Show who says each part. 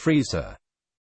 Speaker 1: freezer.